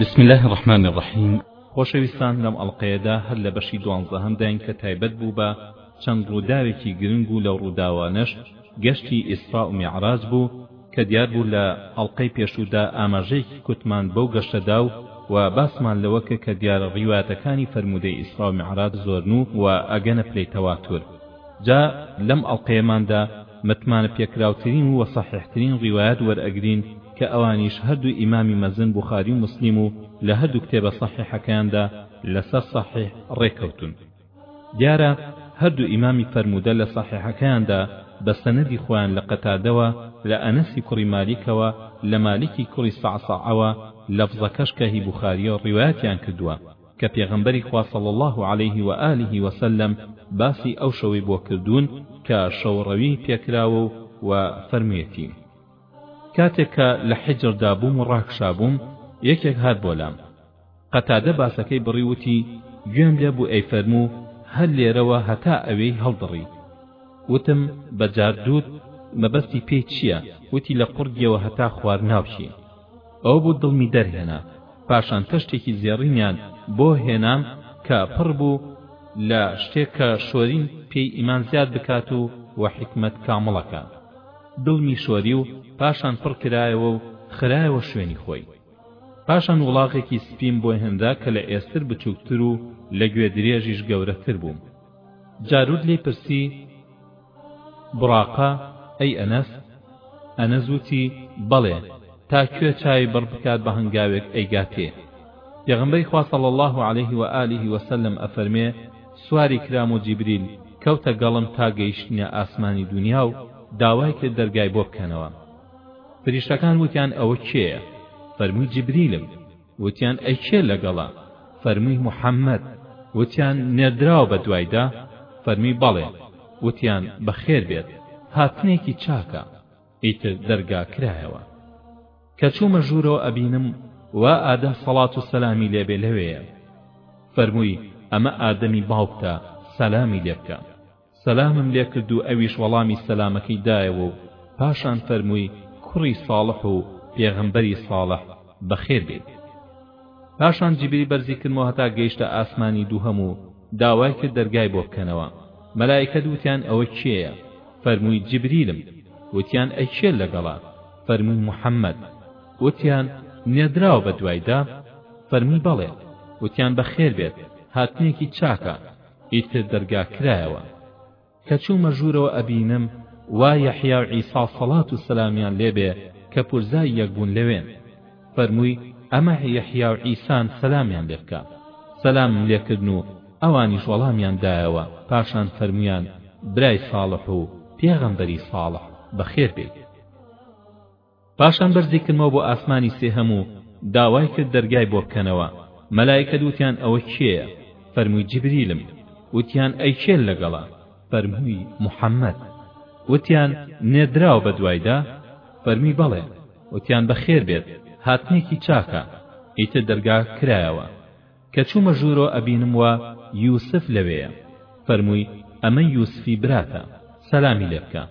بسم الله الرحمن الرحیم خۆشەویستان لەم ئەڵقەیەدا هەر لە بەشی دوانزەهەمداین کە تایبەت بوو بە چەند ڕووداوێکی گرنگ و لەو ڕووداوانەش گەشتی ئیسرا و میعراج بوو کە دیار بوو لە ئەڵقەی پێشوودا ئاماژەیەکی کورتمان بەو گەشتەدا و و باسمان لەوە کە کە دیارە ڕیواتەکانی فەرموودەی ئیسرا و میعراج زۆرن و و ئەگەنە پلەی تەواتور جا لەم ئەڵقەیەماندا متمانەپێکراوترین و سەحیحترین ڕیوایەت وەرئەگرین کە ئەوانیش هەردوو ئیمامی مەزن بوخاری و موسلیم و لە هەردوو کتێبە سەحیحەکەیاندا لەسەر سەحیح ڕێککەوتوون دیارە هەردوو ئیمامی فەرموودە لە سەحیحەکەیاندا بە سەنەدی خۆیان لە قەتادەوە لە ئەنەسی کوڕی مالیکەوە لە مالیکی کوڕی سەعسەعەوە لەفزەکەش کە هی بوخاریە ڕیوایەتیان کردووە کە پێغەمبەری خوا صلی اللە علیه و آله و سلم باسی ئەو شەوەی بۆ کردوون کە شەوڕەوی پێکراوە و و فەرموویەتی کاتێک کە لە حیجردا بووم و ڕاکشابووم یەکێک هات بۆ لام قەتادە باسەکەی بڕی وتی گوێم لێ بوو ئەی فەرموو هەر لێرەوە هەتا ئەوێی هەڵدڕی وتم بە جاردووت مەبەستی پێی چییە وتی لە قوڕگیەوە هەتا خوار ناوکی ئەوە بوو دڵمی دەرهێنا پاشان تەشتێکی زێڕینیان بۆ هێنام کە پڕ بوو لە شتێک کە شۆرین پێی ئیمان زیاد بکات و وە حیکمەت کامڵەکە دڵمی شۆری و پاشان پڕ کرایەوە و خرایەوە شوێنی خۆی پاشان وڵاغێکی سپیم بۆ هێنرا کە لە ئێستر بچووکتر و لە گوێ درێژیش گەورەتر بوو جارود لێی پرسی بوڕاقە، ئەی ئەنەس؟ ئەنەس وتی، بەڵێ، تا کوێ چاوی بڕ بکات بە هەنگاوێک ئەیگاتێ. پێغەمبەری خوا صلی اللە علیه و آله و سلم ئەفەرمێ، سواری کرام و جیبریل کەوتە گەڵم تا گەیشتینە ئاسمانی دونیا و داوای کرد دەرگای بۆ بکەنەوە. فریشتەکان وتیان ئەوە کێیە؟ فەرمووی جیبریلم. وتیان ئەی کێ لەگەڵە؟ فەرمووی محەممەد. وتیان نێردراوە بە دوایدا؟ فەرمووی بەڵێ. وتیان بەخێر بێت، هاتنێکی چاکە. ئیتر دەرگا کرایەوە. کە چوومە ژوورەوە ئەبینم وا ئادەم سەڵات و سەلامی لێ بێ لەوێیە. فەرمووی ئەمە ئادەمی باوکتە سەلامی لێ بکە. سەلامم لێ کرد و ئەویش وەڵامی سەلامەکەی دایەوە و پاشان فەرمووی کوڕی ساڵح و پێغەمبەری ساڵح بەخێر بێیت پاشان جیبری بەرزی کردمەوە هەتا گەیشتە ئاسمانی دووهەم و داوای کرد دەرگای بۆ بکەنەوە مەلائیکەت وتیان ئەوە کێیە فەرمووی جیبریلم وتیان ئەی کێ لەگەڵە فەرمووی محەممەد وتیان نێردراوە بە دوایدا فەرمووی بەڵێ وتیان بەخێر بێت هاتنێکی چاکە ئیتر دەرگا کرایەوە کە چوومە ژوورەوە ئەبینم وا یەحیا و عیسا سەڵات و سەلامیان لێ بێ کە پورزای یەک بوون لەوێن فەرمووی ئەمە یەحیا و عیسان سەلامیان لێ بکە سەلامم لێ کردن و ئەوانیش وەڵامیان دایەوە پاشان فەرموویان برای ساڵح و پێغەمبەری ساڵح بەخێر بێی پاشان بەرزی کردمەوە بۆ ئاسمانی سێهەم و داوای کرد دەرگای بۆ بکەنەوە مەلائیکەت وتیان ئەوە کێیە فەرمووی جیبریلم وتیان ئەی کێ لەگەڵە فەرمووی محمد وتیان نێردراوە بە دوایدا فەرمووی بەڵێ وتیان بەخێر بێت هاتنێکی چاکە ئیتر دەرگا کرایەوە کە چوومە ژوورۆ ئەبینم وا یوسف لەوێیە فەرمووی ئەمە یوسفی براتە سەلامی لێ بکە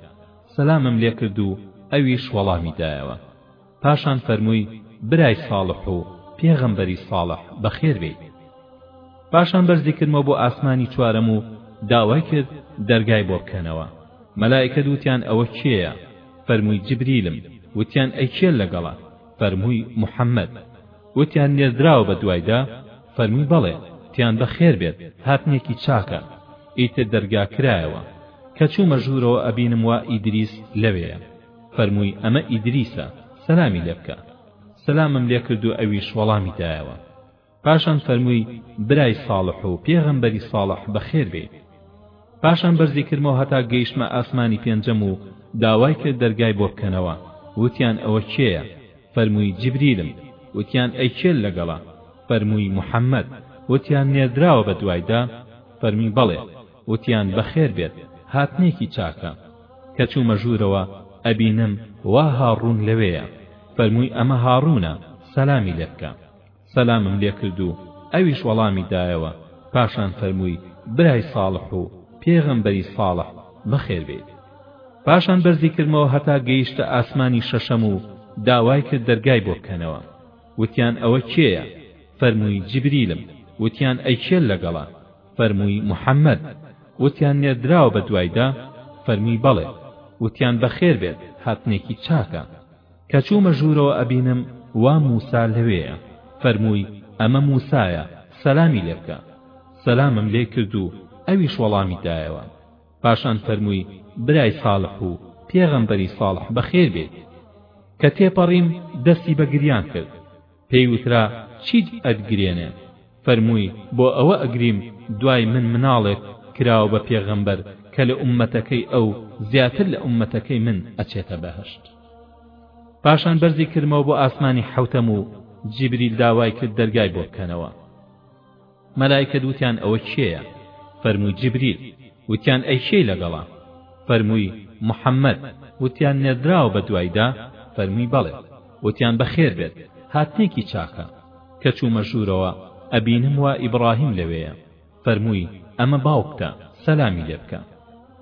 سەلامم لێ کرد و ئەویش وەڵامی دایەوە پاشان فەرمووی برای ساڵح و پێغەمبەری ساڵح بەخێر بێیت پاشان بەرزی کردمەوە بۆ ئاسمانی چوارەم و داوای کرد دەرگای بۆ بکەنەوە مەلائکەت وتیان ئەوە کێیە فەرمووی جبریلم وتیان ئەی کێ لەگەڵە فەرمووی محەممەد وتیان نێردراوە بە دوایدا؟ فەرمووی بەڵێ، تیان بە خێر بێت، هاتنێکی چاکە. ئیتر دەرگا کرایەوە. کە چوومە ژوورەوە ئەبینم وا ئیدریس لەوێیە. فەرمووی ئەمە ئیدریسە، سەلامی لێ بکە. سەلامم لێ کرد و ئەویش وەڵامی دایەوە. پاشان فەرمووی برای ساڵح و پێغەمبەری ساڵح بە خێر بێیت. پاشان بەرزی کردمەوە هەتا گەیشتمە ئاسمانی پێنجەم و داوای کرد دەرگای بۆ بکەنەوە وتیان ئەوە کێیە فەرمووی جبریلم وتیان ئەی کێ لەگەڵە فەرمووی محمد وتیان نێردراوە بە دوایدا فەرمووی بەڵێ وتیان بەخێر بێت هاتنێکی چاکە کە چوومە ژوورەوە ئەبینم وا هاڕوون لەوێیە فەرمووی ئەمە هاڕوونە سەلامی لێ بکە سەلامم لێ کرد و ئەویش وەڵامی دایەوە، پاشان فەرمووی، برای ساڵح و پێغەمبەری ساڵح بەخێر بێیت. پاشان بەرزی کردمەوە هەتا گەیشتە ئاسمانی شەشەم و داوای کرد دەرگای بۆ بکەنەوە. وتیان، ئەوە کێیە؟ فەرمووی، جیبریلم. وتیان، ئەی کێ لەگەڵە؟ فەرمووی، محەممەد. وتیان، نێردراوە بە دوایدا؟ فەرمووی، بەڵێ. وتیان، بەخێر بێت، هاتنێکی چاکە. کە چوومە ژوورەوە ئەبینم وا موسا لەوێیە فەرمووی ئەمە موسایە سەلامی لێ بکە سەلامم لێ کرد و ئەویش وەڵامی دایەوە پاشان فەرمووی برای ساڵح و پێغەمبەری ساڵح بەخێر بێیت کە تێپەڕیم دەستی بە گریان کرد پێی وترا چیت ئەتگرێنێ فەرمووی بۆ ئەوە ئەگریم دوای من مناڵێک کراوە بە پێغەمبەر کە لە ئوممەتەکەی ئەو زیاتر لە ئوممەتەکەی من ئەچێتە بەهەشت پاشان بەرزی کردمەوە بۆ ئاسمانی حەوتەم و جیبریل داوای کرد دەرگای بۆ بکەنەوە مەلائیکەت وتیان ئەوە کێیە فەرمووی جبریل وتیان ئەی کێی لەگەڵە فەرمووی محمد وتیان نێردراوە بە دوایدا فەرمووی بەڵێ وتیان بەخێر بێت هاتنێکی چاکە کە چوومە ژوورەوە ئەبینم وا ئیبڕاهیم لەوێیە فەرمووی ئەمە باوکتە سەلامی لێ بکە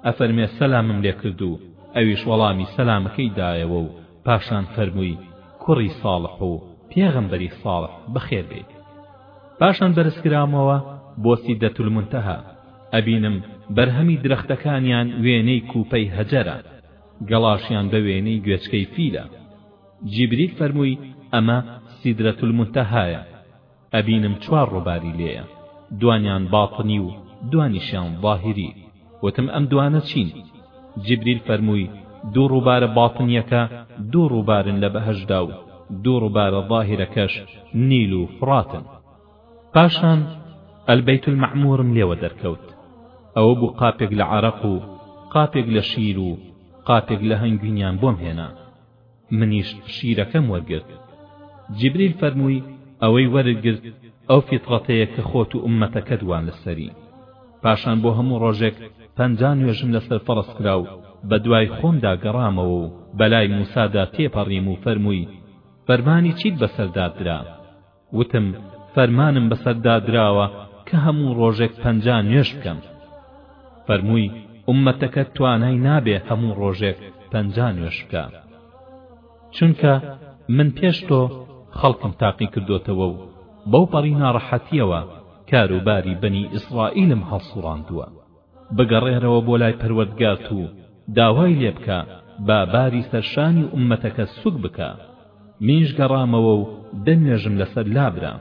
ئەفەرمێ سەلامم لێ کرد و ئەویش وەڵامی سەلامەکەی دایەوە و پاشان فەرمووی کوڕی ساڵح و پێغەمبەری ساڵح بەخێر بێیت پاشان بەرزکرامەوە بۆ سیدرەت المنتهی ئەبینم بەرهەمی درەختەکانیان وێنەی کوپەی هەجەرە گەڵاشیان بە وێنەی گوێچکەی فیلە جیبریل فەرمووی ئەمە سیدرەت المنتهایە ئەبینم چوار ڕوباری لێیە دوانیان باطنی و دوانیشیان ظاهری وتم ئەم دوانە چین؟ جیبریل فەرمووی، دوو ڕووبارە باتنیەکە دوو ڕووبارن لە بەهەشتدا و دوو ڕووبارە ظاهیرەکەش نیل و فڕاتن. پاشان البیت المعمورم لێوە دەرکەوت، ئەوە بوو قاپێک لە عەرەق و قاپێک لە شیر و قاپێک لە هەنگوینیان بۆم هێنا. منیش شیرەکەم وەرگرت جیبریل فەرمووی ئەوەی وەرت گرت ئەو فیتڕەتەیە کە خۆت و ئوممەتەکەت وان لەسەری پاشان بۆ هەموو ڕۆژێک پەنجا نوێژم لەسەر فەڕز کرا و بەدوای خۆمدا گەڕامەوە و بەلای موسادا تێپەڕیم و فەرمووی فەرمانی چیت بەسەردا درا وتم، فەرمانم بەسەردا دراوە کە هەموو ڕۆژێک پەنجا نوێژ بکەم. فەرمووی، ئوممەتەکەت توانای نابێ هەموو ڕۆژێک پەنجا نوێژ بکا. چونکە من پێش تۆ خەڵکم تاقی کردۆتەوە و بەوپەڕی ناڕەحەتییەوە کاروباری بەنی ئیسڕائیلم هەڵسوڕاندووە. بگەڕێرەوە بۆ لای پەروەردگارت و داوای لێ بکە با باری سەر شانی ئوممەتەکە سوک بکا منیش گەڕامەوە و دە نوێژم لەسەر لابرا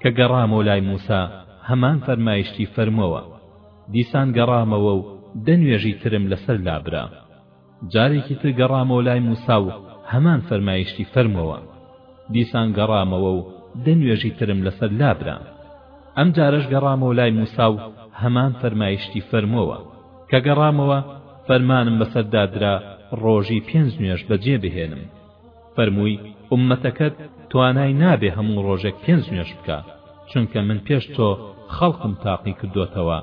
کە گەڕامەوە لای موسا هەمان فەرمایشتی فەرمووە دیسان گەڕامەوە و دە نوێژی ترم لەسەر لابرا جارێکی تر گەڕامەوە لای موسا و هەمان فەرمایشتی فەرمووەوە. دیسان گەڕامەوە و دە نوێژی ترم لەسەر لابرا. ئەم جارەش گەڕامەوە لای موسا و هەمان فەرمایشتی فەرمووەوە. کە گەڕامەوە فەرمانم بەسەردا درا ڕۆژی پێنج نوێژ بەجێ بهێنم. فەرمووی، ئوممەتەکەت توانای نابێ هەموو ڕۆژێک پێنج نوێژ بکا، چونکە من پێش تۆ خەڵکم تاقی کردۆتەوە.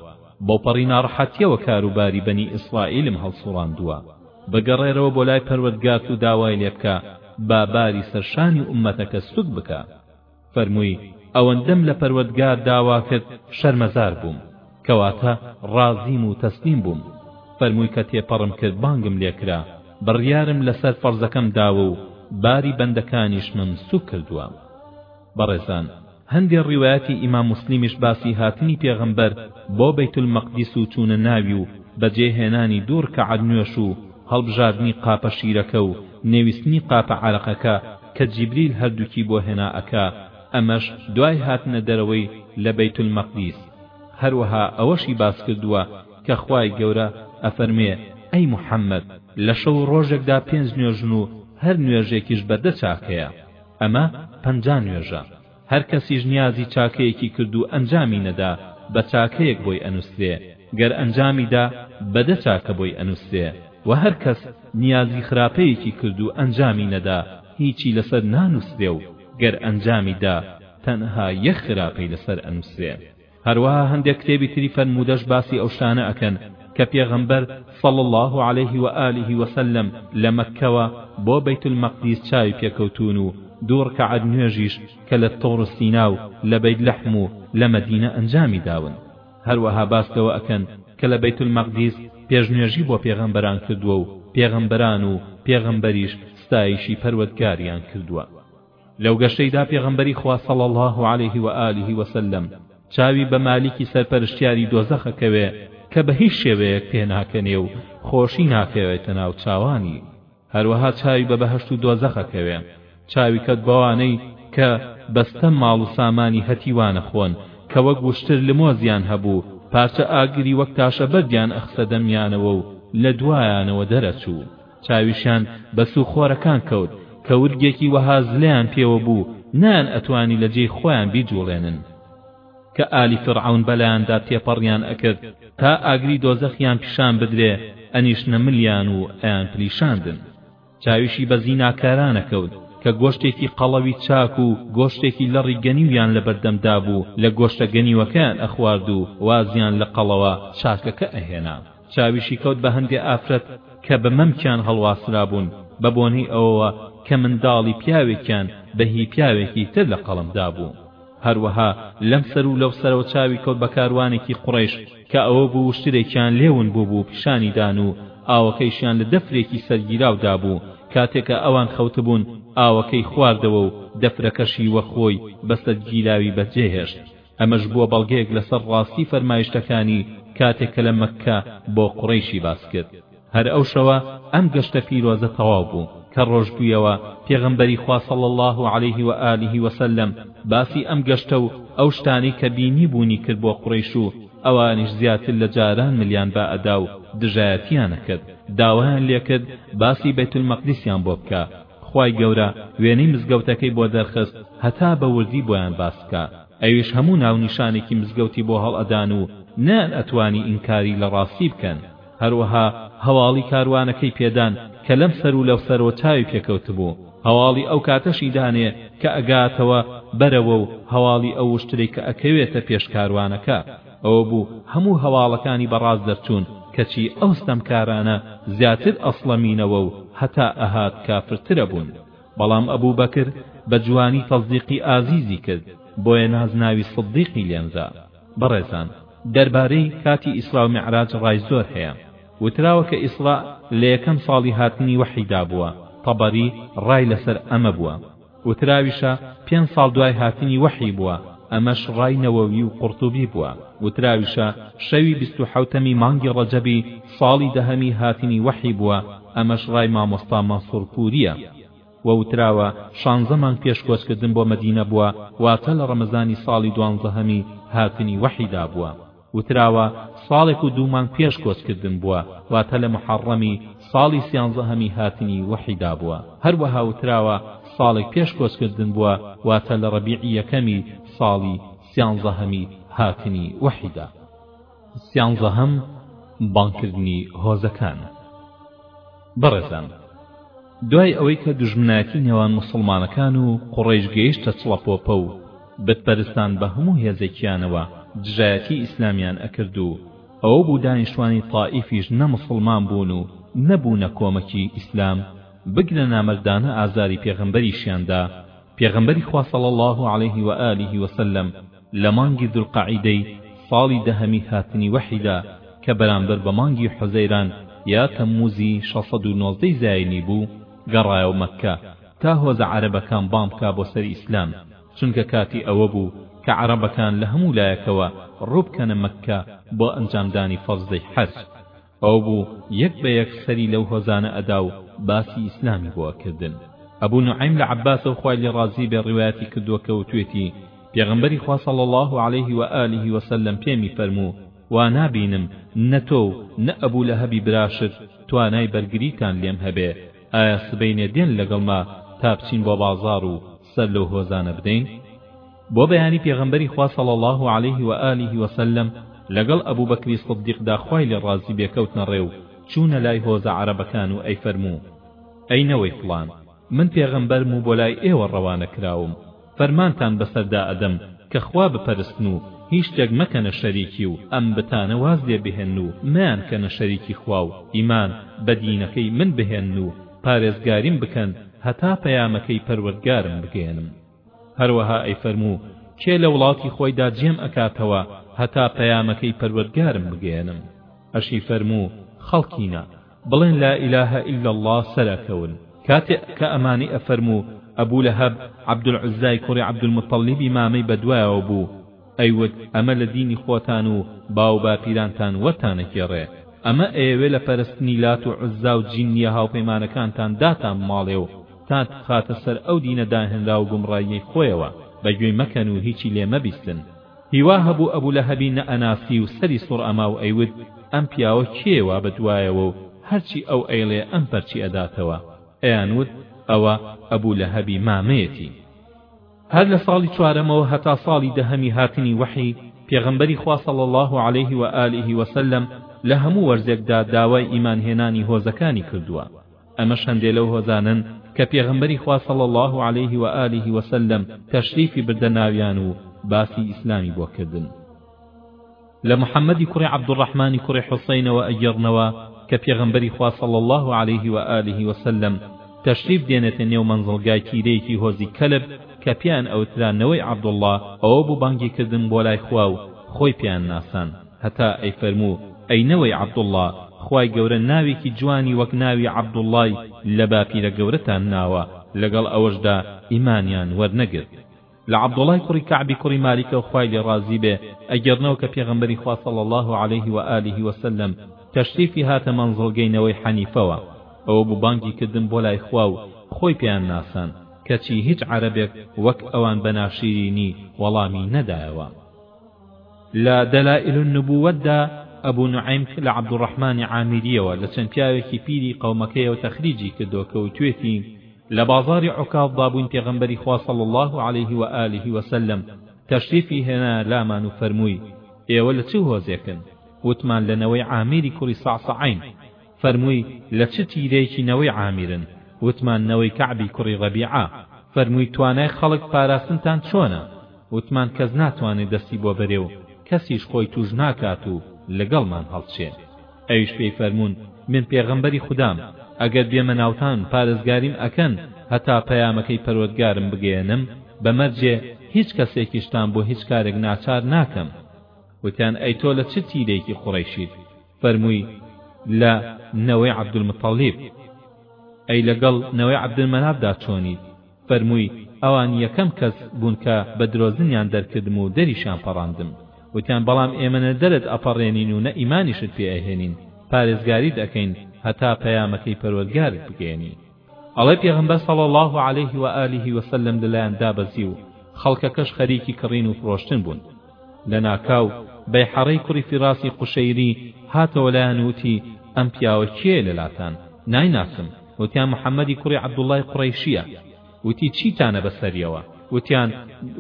بەوپەڕی ناڕەحەتیەوە کاروباری بەنی ئیسڕائیلم هەڵسوڕاندووە، بگەڕێرەوە بۆ لای پەروەردگارت و داوای لێبکە با باری سەر شانی ئوممەتەکە سوک بکا. فەرمووی، ئەوەندەم لە پەروەردگار داوا کرد شەرمەزار بووم، کەواتە ڕازیم و تەسلیم بووم. فەرمووی کە تێپەڕم کرد بانگم لێکرا، بڕیارم لەسەر فەرزەکەم داوە و باری بەندەکانیشمم سوک کردووە. بەڕێزان هەندێ ڕیوایەتی ئیمام موسلیمیش باسی هاتنی پێغەمبەر بۆ بەیت المەقدیس و چوونە ناوی و بەجێ هێنانی دوو ڕکەعەت نوێژ و هەڵبژاردنی قاپە شیرەکە و نەویستنی قاپە عەرەقەکە کە جیبریل هەردووکی بۆ هێنا ئەکا ئەمەش دوای هاتنە دەرەوەی لە بەیت المەقدیس هەروەها ئەوەشی باس کردووە کە خوای گەورە ئەفەرموێ ئەی محمد لە شەو و ڕۆژێکدا پێنج نوێژن و هەر نوێژێکیش بە دە چاکەیە. ئەمە پەنجا نوێژە، هەر کەسیش نیازی چاکەیەکی کرد و ئەنجامی نەدا، بە چاکەیەک بۆی ئەنووسرێ، گەر ئەنجامی دا، بە دە چاکە بۆی ئەنووسرێ، وە هەر کەس نیازی خراپەیەکی کرد و ئەنجامی نەدا، هیچی لەسەر نانووسرێ و گەر ئەنجامی دا، تەنها یەک خراپەی لەسەر ئەنووسرێ. هەروەها هەندێک کتێبی تری فەرموودەش باسی ئەو شتانە ئەکەن کە پێغەمبەر صلی اللە علیه و آله و سلم لە مەککەوە بۆ بەیت المەقدیس چاوی پێکەوتوون و دوو ڕکەعەت نوێژیش کە لە طور سینا و لە بەیت لەحم و لە مەدینە ئەنجامی داون هەروەها باس لەوە ئەکەن کە لە بەیت المەقدیس پێشنوێژی بۆ پێغەمبەران کردووە و پێغەمبەران و پێغەمبەریش ستایشی پەروەردگاریان کردووە لەو گەشتەیدا پێغەمبەری خوا صلی اللە علیه و آله و سلم چاوی بە مالیکی سەرپەرشتیاری دۆزەخ ئەکەوێ کە بە هیچ شێوەیەک پێناکەنێ و خۆشی ناکەوێتە ناو چاوانی هەروەها چاوی بە بەهەشت و دۆزەخ ئەکەوێ چاوی کەوت بەوانەی کە بە ستەم ماڵ و سامانی هەتیوان ئەخۆن کە وەک وشتر لمۆزیان هەبوو پارچە ئاگری وەک تاشە بەردیان ئەخستە دەمیانەوە و لە دوایانەوە دەرئەچوو چاویشیان بە سووخۆرەکان کەوت کە ورگێکی وەها زلەیان پێوە بوو نەیان ئەتوانی لە جێی خۆیان بیجووڵێنن کە ئالی فیرعەون بەلایاندا تێپەڕیان ئەکرد تا ئاگری دۆزەخیان پیشان بدرێ ئەنیشتنە ملیان و ئەیان پلیشاندن چاویشی بە زیناکارانە کەوت کە گۆشتێکی قەڵەوی چاک و گۆشتێکی لەڕی گەنیویان لە بەردەم دابوو لە گۆشتە گەنیوەکەیان ئەخوارد و وازیان لە قەڵەوە چاکەکە ئەهێنا چاویشی کەوت بە هەندێ ئافرەت کە بە مەمکیان هەڵواسرابوون، بە بۆنەی ئەوەوە کە منداڵی پیاوێکیان بە هی پیاوێکی تر لە قەڵەم دابوو. هەروەها لەم سەر و لەو سەرەوە چاوی کەوت بە کاروانێکی قوڕەیش کە ئەوە بوو وشترێکیان لێ ون بووبوو پیشانی دان و ئاوەکەیشیان لە دەفرێکی سەرگیراو دابوو، کاتێ کە ئەوان خەوتبوون ئاوەکەی خواردەوە و دەفرەکەشی وەخۆی بە سەرگیراوی بەجێ هێشت. ئەمەش بووە بەڵگەیەک لەسەر ڕاستی فەرمایشتەکانی کاتێک کە لە مەککە بۆ قوڕەیشی باس کرد هەر ئەو شەوە ئەم گەشتە پیرۆزە تەواو بوو کە ڕۆشتبوویەوە پێغەمبەری خوا صلی اللە علیه و آله و سلم باسی ئەم گەشتە و ئەو شتانەی کە بینیبوونی کرد بۆ قوڕەیش و ئەوانیش زیاتر لە جاران ملیان بە ئەدا و دژایەتییان ئەکرد داوایان لێکرد باسی بەیت المەقدیسیان بۆ بکا خوای گەورە وێنەی مزگەوتەکەی بۆ دەرخست هەتا بە وردی بۆیان باس بکا ئەویش هەموو ناونیشانێکی مزگەوتی بۆ هەڵئەدان و نەیان ئەتوانی ئینکاری لە ڕاستی بکەن هەروەها هەواڵی کاروانەکەی پێدان کە لەم سەرو لەو سەرەوە چاوی پێکەوتبوو هەواڵی ئەو کاتەشی دانێ کە ئەگاتەوە بەرەوە و هەواڵی ئەو وشترەی کە ئەکەوێتە پێش کاروانەکە. ئەوە بوو هەموو هەواڵەکانی بەڕاست دەرچوون کەچی ئەو ستەمکارانە زیاتر ئەسڵەمینەوە و هەتا ئەهات کافرترە بوون بەڵام ئەبو بەکر بە جوانی تەسدیقی ئازیزی کرد بۆیە نازناوی سدیقی لێنرا بەڕێزان دەربارەی کاتی ئیسراو میعراج ڕای زۆر هەیە وتراوە کە ئیسڕا لە یەکەم ساڵی هاتنی وەحیدا بووە تەبەری ڕای لەسەر ئەمە بووە. وتراویشە پێنج ساڵ دوای هاتنی وەحی بووە، ئەمەش ڕای نەوەوی و قورتوبی بووە، وتراویشە شەوی بیست و حەوتەمی مانگی ڕەجەبی ساڵی دەهەمی هاتنی وەحی بووە، ئەمەش ڕای مامۆستا مەنسوور پوورییە، وە وتراوە شانزە مانگ پێش کۆچکردن بۆ مەدینە بووە، واتە لە ڕەمەزانی ساڵی دوانزەهەمی هاتنی وەحیدا بووە. وتراوە ساڵێک و دوو مانگ پێش کۆچکردن بووە، واتە لە موحەڕەمی ساڵی سیانزەهەمی هاتنی وەحیدا بووە. هەروەها وتراوە ساڵێک پێش کۆچکردن بووە، واتە لە ڕەبیعی یەکەمی ساڵی سیانزەهەمی هاتنی وەحیدا. سیانزەهەم، بانگکردنی هۆزەکان. بەڕێزان دوای ئەوەی کە دوژمنایەتی نێوان موسڵمانەکان و قوڕەیش گەیشتە چڵەپۆپە و بت پەرستان بە هەموو هێزێکیانەوە دژایەتی ئیسلامیان ئەکرد و ئەوە بوو دانیشتوانی تائیفیش نە موسڵمان بوون و نە بوونە کۆمەکی ئیسلام بگرە نامەردانە ئازاری پێغەمبەریشیان دا پێغەمبەری خوا صلی اللە علیه و آله و سلم لە مانگی ذوالقعیدەی ساڵی دەهەمی هاتنی وەحیدا کە بەرامبەر بە مانگی حوزەیران یا تەمموزی شەش سەد و نۆزدەی زاینی بوو گەڕایەوە مەککە تا هۆزە عەرەبەکان بانگ بکا بۆ سەر ئیسلام چونکە کاتی ئەوە بوو کە عەڕەبەکان لە هەموو لایەکەوە ڕووبکەنە مەککە بۆ ئەنجامدانی فەرزەی حەج. ئەو بوو یەک بە یەک سەری لەو هۆزانە ئەدا و باسی ئیسلامی بۆ ئەکردن ئەبو نوعەیم لە عەباسەوە خوای لێ ڕازی بێ ڕیوایەتی کردووە کە وتوێتی پێغەمبەری خوا صلی اللە علیه و آله و سلم پێمی فەرموو وانابینم نە تۆ و نە ئەبو لەهەبی براشت توانای بەرگریتان لێم هەبێ ئایا سبەینێ دێن لەگەڵما تا بچین بۆ بازاڕ و سەر لەو هۆزانە بدەین بۆ بەیانی پێغەمبەری خوا صلی الله علیه و آله و سلم لەگەڵ ئەبو بەکری صدیقدا خوای لێ ڕازی بێ کەوتنە ڕێ و چوونە لای هۆزە عەرەبەکان و ئەی فەرموو ئەی نەوەی فڵان من پێغەمبەرم و بۆ لای ئێوە ڕەوانە کراوم فەرمانتان بەسەردا ئەدەم کە خوا بپەرستن و هیچ شتێک مەکەنە شەریکی و ئەم بتانە واز لێ بهێنن و مەیانکەنە شەریکی خوا و ئیمان بە دینەکەی من بهێنن و پارێزگاریم بکەن هەتا پەیامەکەی پەروەردگارم بگەیەنم هەروەها ئەیفەرموو کێ لە وڵاتی خۆیدا جێم ئەکاتەوە هەتا پەیامەکەی پەروەردگارم بگەیەنم ئەشی فەرموو خەڵکینە بڵێن لا اله الا الله سەر ئەکەون کاتێ کە ئەمانی ئەفەرموو ئەبو لەهەب عەبدولعوزای کوڕی عەبدولموتەڵیبی مامەی بەدوایەوە بوو ئەیوت ئەمە لە دینی خۆتان و باو باپیرانتان وەرتان ئەگێڕێ ئەمە ئەیەوێ لە پەرستنی لات و عوزا و جینیە هاوپەیمانەکانتان داتان بماڵێ و تات بخاتە سەر ئەو دینە داهێنراو و گومڕاییەی خۆیەوە بە گوێی مەکەن و هیچی لێ مەبیستن هیوا هەبوو ئەبو لەهەبی نەئەناسی و سەری سوڕئەما و ئەیوت ئەم پیاوە کێیە وا بە دوایەوە و هەرچی ئەو ئەیڵێ ئەم پەرچی ئەداتەوە ئەیانوت ئەوە ئەبو لەهەبی مامەیەتی. هەر لە ساڵی چوارەمەوە هەتا ساڵی دەهەمی هاتنی وەحی، پێغەمبەری خوا صلی اللە علیه و آله و سلم لە هەموو وەرزێکدا داوای ئیمان هێنانی هۆزەکانی کردووە، ئەمەش هەندێ لەو هۆزانەن کە پێغەمبەری خوا صلی اللە علیه و آله و سلم تەشریفی بردە ناویان و باسی ئیسلامی بۆ کردن. لە محمدی کوڕی عبدالرحمنی کوڕی حسینەوە ئەگێڕنەوە کە پێغەمبەری خوا صلی اللە علیه و آله و سلم تەشریف دێنێتە نێو مەنزڵگای تیرەیەکی هۆزی کەلب کە پێیان ئەوترا نەوەی عبداللە ئەوە بوو بانگی کردن بۆ لای خوا و خۆی پێیان ناساند هەتا ئەیفەرموو ئەی نەوەی عبداللە خوای گەورە ناوێکی جوانی وەک ناوی عبداللەی لە باپیرە گەورەتان ناوە لەگەڵ ئەوەشدا ئیمانیان وەرنەگرت لە عەبدوڵای کوڕی کەعبی کوڕی مالیکەوە خوای لێ ڕازی بێ ئەگێڕنەوە کە پێغەمبەری خوا صلی اللە علیه و آله و سلم تەشریفی هاتە مەنزڵگەی نەوەی حەنیفەوە ئەوە بوو بانگی کردن بۆ لای خوا و خۆی پێیان ناساند کەچی هیچ عەرەبێک وەک ئەوان بە ناشیرینی وەڵامی نەدایەوە لە دەلائیل النبووەتدا ئەبو نوعەیمک لە عەبدوڕەحمانی عامیرییەوە لە چەند پیاوێکی پیری قەومەکەیەوە تەخریجی کردووە کە وتوێتی لە بازاڕی عوکاظدا بووین پێغەمبەری خوا صلی اللە علیه و آله و سلم تەشریفی هێنا لامان و فەرمووی، ئێوە لە چ هۆزێکن؟ وتمان لە نەوەی عامیری کوڕی صعصعین. فەرمووی، لە چ تیرەیەکی نەوەی عامیرن؟ وتمان نەوەی کەعبی کوڕی ڕەبیعە. فەرمووی، توانای خەڵک پاراستنتان چۆنە؟ وتمان کەس ناتوانێ دەستی بۆ بەرێ و کەسیش خۆی تووش ناکات و لەگەڵمان هەڵچێ. ئەویش پێی فەرموون، من پێغەمبەری خودام، ئەگەر بێمە ناوتان پارێزگاریم ئەکەن هەتا پەیامەکەی پەروەردگارم بگەیەنم، بە مەرجێ هیچ کەسێکیشتان بۆ هیچ کارێک ناچار ناکەم. وتیان، ئەی تۆ لە چ تیرەیەکی قوڕەیشیت؟ فەرمووی، لە، نەوەی عەبدولموتەڵیب. ئەی لەگەڵ، نەوەی عەبدولمەنافدا، چۆنیت؟ فەرمووی، ئەوان یەکەم کەس بوون کە بە درۆزنیان دەرکردم و دەریشیان پەڕاندم. وتیان، بەڵام ئێمە نە دەرت ئەپەڕێنین و نە ئیمانیشت پێ ئەهێنین، پارێزگاریت ئەکەین هەتا پەیامەکەی پەروەردگارت بگەیەنی. ئەڵێ پێغەمبەر صلی اللە علیه و آله وسلم لەلایان دابەزی و خەڵکەکەش خەریکی کڕین و فرۆشتن بوون. لەناکاو بەیحەڕەی کوڕی فیڕاسی قوشەیری هاتەوە لایان و وتی، ئەم پیاوە کێیە لەلاتان؟ نایناسم. وتیان، محەممەدی کوڕی عەبدوڵڵای قوڕەیشییە. وتی، چیتانە بەسەریەوە؟ وتیان،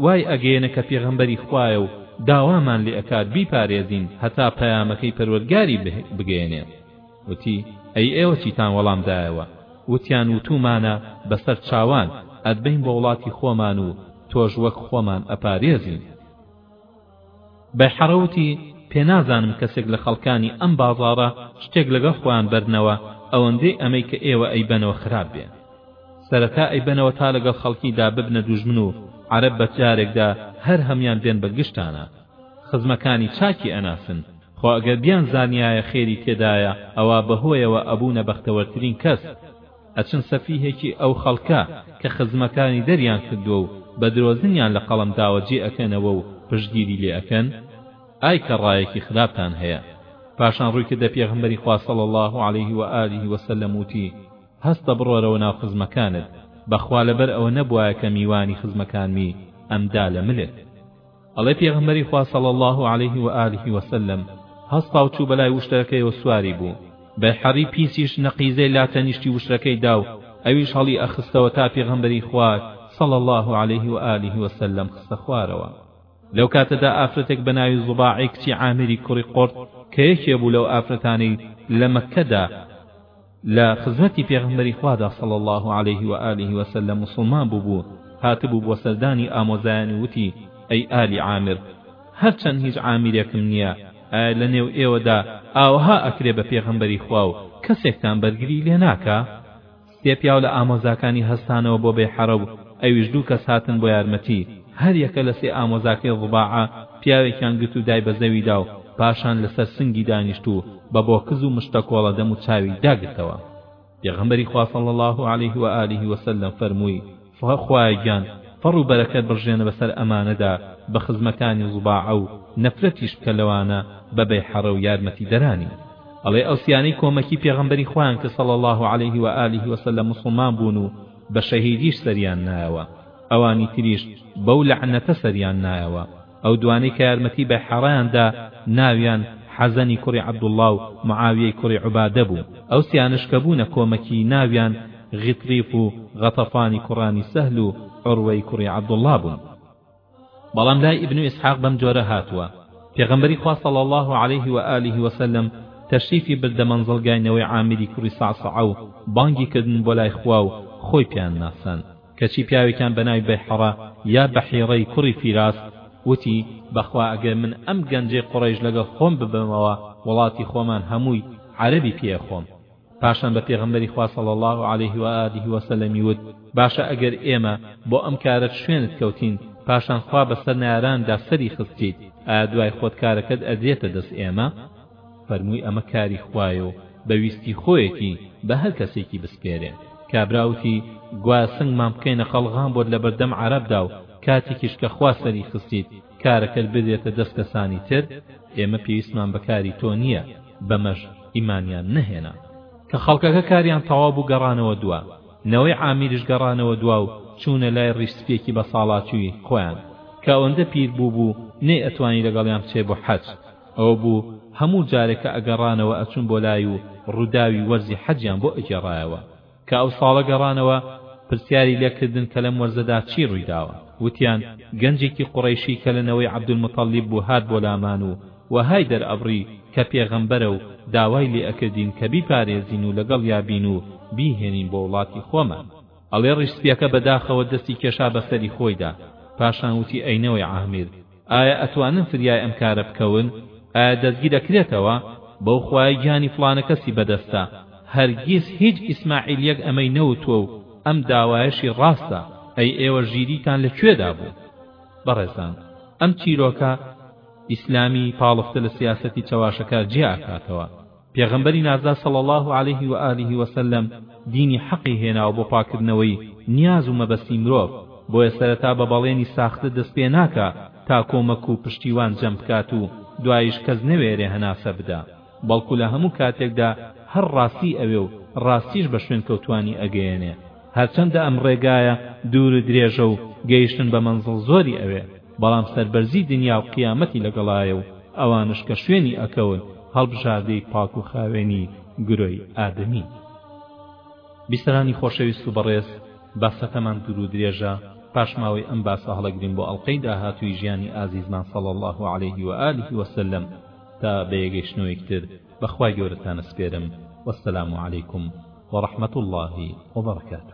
وای ئەگێێنە کە پێغەمبەری خوایە و داوامان لێ ئەکات بیپارێزین هەتا پەیامەکەی پەروەردگاری بگەیەنێ. وتی، ئەی ئێوە چیتان وەڵام دایەوە؟ وتیان، وتوومانە، بەسەر چاوان، ئەتبەین بۆ وڵاتی خۆمان و تۆش وەک خۆمان ئەپارێزین. بەیحەڕە وتی، پێ نازانم کەسێک لە خەڵکانی ئەم بازاڕە شتێک لەگەڵ خۆیان بەرنەوە، ئەوەندەی ئەمەی کە ئێوە ئەیبەنەوە خراپ بێ. سەرەتا ئەیبەنەوە تا لەگەڵ خەڵکیدا ببنە دوژمن و عەرەب بە جارێکدا هەر هەموویان بێن بە گشتانا. خزمەکانی چاکی ئەناسن. خۆ ئەگەر بیانزانیایە خێری تێدایە ئەوا بەهۆیەوە ئەبوونە بەختەوەرترین کەس ئەچن سەفیهێکی ئەو خەڵکە کە خزمەکانی دەریان کردووە و بە درۆزنیان لە قەڵەم داوە جێ ئەکەنەوە و پشتگیری لێ ئەکەن ئای کە ڕایەکی خراپتان هەیە پاشان ڕووی کردە پێغەمبەری خوا صلی اللە علیه و آله و سلم وتی هەستە بڕۆرەوە ناو خزمەکانت بەخوا لەبەر ئەوە نەبوایە کە میوانی خزمەکانمی ئەمدا لە ملت ئەڵێ پێغەمبەری خوا صلی اللە علیه و آله و سلم هەستاو چوو بەلای وشترەکەیەوە سواری بوو بەحەڕی پیسیش نەقیزەی لا تەنیشتی وشترەکەی داو ئەویش هەڵی ئەخستەوە تا پێغەمبەری خوا صلی اللە علیه و آله و سلم خستە خوارەوە لەو کاتەدا ئافرەتێک بە ناوی زوباعی کچی عامری کوڕی قرد کە یەکێ بوو لەو ئافرەتانەی لە مەککەدا لە خزمەتی پێغەمبەری خوادا صلی اللە علیه و آله و سلم موسڵمان بووبوو هاتبوو بۆ سەردانی ئامۆزایانی وتی ئەی ئالی عامر هەرچەند هیچ عامیرێکم نییە ئایا لەنێو ئێوەدا ئاوەها ئەکرێ بە پێغەمبەری خوا و کەسێکتان بەرگری لێ ناکا سێ پیاو لە ئامۆزاکانی هەستانەوە بۆ بەیحەرە و ئەویش دوو کەس هاتن بۆ یارمەتی هەر یەکە لە سێ ئامۆزاکەی ضباعە پیاوێکیان گرت و دای بە زەویدا و پاشان لەسەر سنگی دانیشت و بە بۆکز و مشتەکۆڵە دەم و چاوی داگرتەوە پێغەمبەری خوا صلی اللە علیه و آله و سلم فەرمووی، خوایە گیان فەڕ و بەرەکەت بڕژێنە بەسەر ئەمانەدا بە خزمەکانی ضباعە و نەفرەتیش بکە لەوانە بە بەیحەڕە و یارمەتیدەرانی. ئەڵێ ئەوسیانەی کۆمەکی پێغەمبەری خوایان کرد صلی اللە علیه و آله و سلم موسڵمان بوون و بە شەهیدیش سەریان نایەوە ئەوانی تریش بەو لەعنەتە سەریان نایەوە ئەو دوانەی کە یارمەتی بەیحەڕیان دا ناویان حەزەنی کوڕی عەبدوڵڵا و معاویەی کوڕی عوبادە بوو ئەو سیانەش کە بوونە کۆمەکی ناویان غیتڕیف و غەتەفانی کوڕانی سەهل و عوروەی کوڕی عەبدوڵڵا بوون. بەڵام لای ابن اسحاق بەم جۆرە هاتووە پێغەمبەری خوا صلی اللە علیه و آله و سلم تەشریفی بردە مەنزڵگای نەوەی عامری کوڕی صعصعە و بانگی کردن بۆ لای خوا و خۆی پێیان ناساند کەچی پیاوێکیان بەناوی بەیحەڕە یا بەحیڕەی کوڕی فیراس وتی بەخوا ئەگەر من ئەم گەنجەی قوڕەیش لەگەڵ خۆم ببەمەوە وڵاتی خۆمان هەمووی عەرەبی پێ ئەخۆم پاشان بە پێغەمبەری خوا صلی اللە علیه و آله و سلم وت باشە ئەگەر ئێمە بۆ ئەم کارەت شوێنت کەوتین پاشان خوا بەسەر ناراندا سەری خستیت ئایا دوای خۆت کارەکەت ئەدرێتە دەست ئێمە فەرمووی ئەمە کاری خوایە و بە ویستی خۆیەتی بە هەر کەسێکی بسپێرێ کابراوتی گوایە سنگمان بکەینە قەڵغان بۆت لە بەردەم عەرەبدا و کاتێکیش کە خوا سەری خستیت کارەکەت بدرێتە دەست کەسانی تر ئێمە پێویستمان بە کاری تۆ نییە بەمەش ئیمانیان نەهێنا کە خەڵکەکە کاریان تەواو بوو گەڕانەوە دوا نەوەی عامیرش گەڕانەوە دوا و چوونە لای ڕیش سپیەکی بەساڵاچووی خۆیان کە ئەوەندە پیر بوو بوو نەی ئەتوانی لەگەڵیان بچێ بۆ حەج ئەوە بوو هەموو جارێک کە ئەگەڕانەوە ئەچوون بۆ لای و ڕووداوی وەرزی حەجیان بۆ ئەگێڕایەوە کە ئەو ساڵە گەڕانەوە پرسیاری لێ کردن کە لەم وەرزەدا چی ڕووی داوە وتیان گەنجێکی قوڕەیشی کە لە نەوەی عەبدولموتەڵیب بوو هات بۆ لامان و وەهای دەرئەبڕی کە پێغەمبەرە و داوای لێ ئەکردین کە بیپارێزین و لەگەڵیا بین و بیهێنین بۆ وڵاتی خۆمان ئەڵێ ڕیش سپیەکە بە داخەوە دەستی کێشا بە سەری خۆیدا پاشان وتی ئەی نەوەی عامیر ئایا ئەتوانن فریای ئەم کارە بکەون؟ ئایا دەستگیر ئەکرێتەوە؟ بەو خوایەی گیانی فڵانەکەسی بەدەستە هەرگیز هیچ ئیسماعیلیەک ئەمەی نەوتوە و ئەم داوایەشی ڕاستە ئەی ئێوە ژیریتان لە کوێدا بوو؟ بەڕێزان ئەم چیرۆکە ئیسلامی پاڵفتە لە سیاسەتی چەواشەکار جیاکاتەوە. پێغەمبەری نازدار صلی اللە علیه و آله و سلم دینی حەقی هێناوە بۆ پاککردنەوەی نیاز و مەبەستی مرۆڤ، بۆیە سەرەتا بە بەڵێنی ساختە دەست پێ ناکا تا کۆمەک و پشتیوان جەم بکات و دوایش کەس نەوێرێ هەناسە بدا، بەڵکو لە هەموو کاتێکدا هەر ڕاستی ئەوێ و ڕاستیش بە شوێنکەوتوانی ئەگەیەنێ، هەرچەندە ئەم ڕێگایە دوور و درێژە و گەیشتن بە مەنزڵ زۆری ئەوێ. بەڵام سەربەرزی دنیا و قیامەتی لەگەڵایە و ئەوانەش کە شوێنی ئەکەون هەڵبژاردەی پاک و خاوێنی گرۆی ئادەمین. بیسەرانی خۆشەویست و بەڕێز باسەکەمان دوور و درێژە پاشماوەی ئەم باسە هەڵەگرین بۆ ئەڵقەی داهاتووی ژیانی ئازیزمان صلی اللە علیه و آله و سلم تا بەیەگەشتنەوەیک تر بەخوای گەورەتان ئەسپێرم والسلام علیکم ورحمة الله وبرکاته